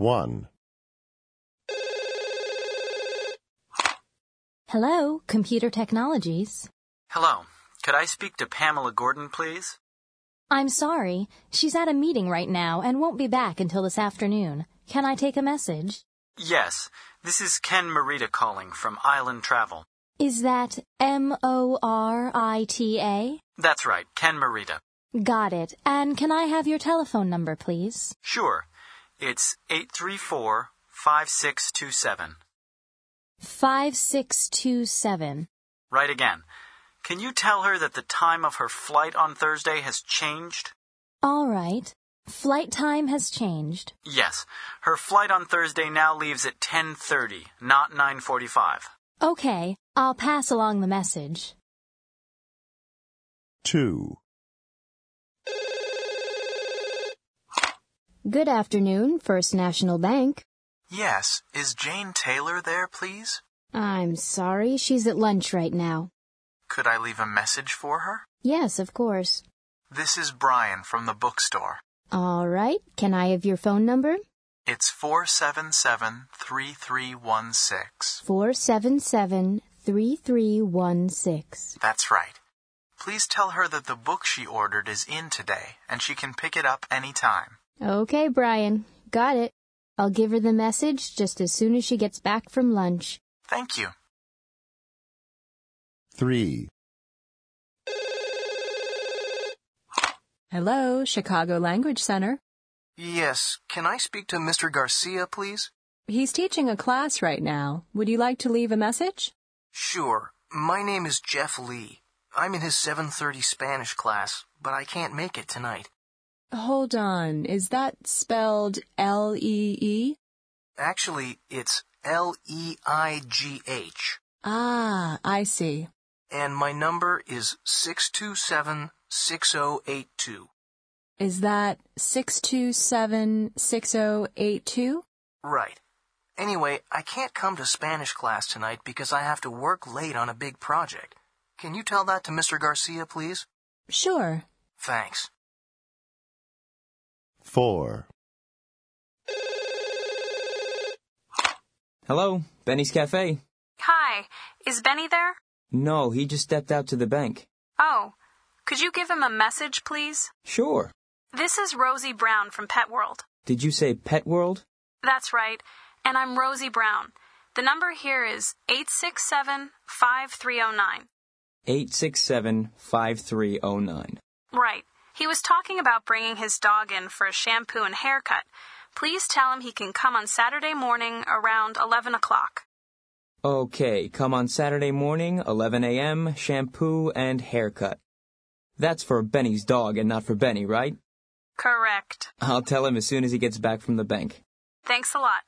1. Hello, Computer Technologies. Hello. Could I speak to Pamela Gordon, please? I'm sorry. She's at a meeting right now and won't be back until this afternoon. Can I take a message? Yes. This is Ken Morita calling from Island Travel. Is that M O R I T A? That's right, Ken Morita. Got it. And can I have your telephone number, please? Sure. It's 834 5627. 5627. Right again. Can you tell her that the time of her flight on Thursday has changed? All right. Flight time has changed. Yes. Her flight on Thursday now leaves at 10:30, not 9:45. Okay, I'll pass along the message. 2. Good afternoon, First National Bank. Yes. Is Jane Taylor there, please? I'm sorry, she's at lunch right now. Could I leave a message for her? Yes, of course. This is Brian from the bookstore. All right, can I have your phone number? It's 477 3316. 477 3316. That's right. Please tell her that the book she ordered is in today and she can pick it up anytime. Okay, Brian. Got it. I'll give her the message just as soon as she gets back from lunch. Thank you. 3. Hello, Chicago Language Center. Yes, can I speak to Mr. Garcia, please? He's teaching a class right now. Would you like to leave a message? Sure. My name is Jeff Leigh. I'm in his 7:30 Spanish class, but I can't make it tonight. Hold on. Is that spelled L E E? Actually, it's L E I G H. Ah, I see. And my number is 627 6082. Is that 6276082? Right. Anyway, I can't come to Spanish class tonight because I have to work late on a big project. Can you tell that to Mr. Garcia, please? Sure. Thanks. 4. Hello, Benny's Cafe. Hi, is Benny there? No, he just stepped out to the bank. Oh, could you give him a message, please? Sure. This is Rosie Brown from Pet World. Did you say Pet World? That's right, and I'm Rosie Brown. The number here is 867 5309. 867 5309. Right. He was talking about bringing his dog in for a shampoo and haircut. Please tell him he can come on Saturday morning around 11 o'clock. Okay, come on Saturday morning, 11 a.m., shampoo and haircut. That's for Benny's dog and not for Benny, right? Correct. I'll tell him as soon as he gets back from the bank. Thanks a lot.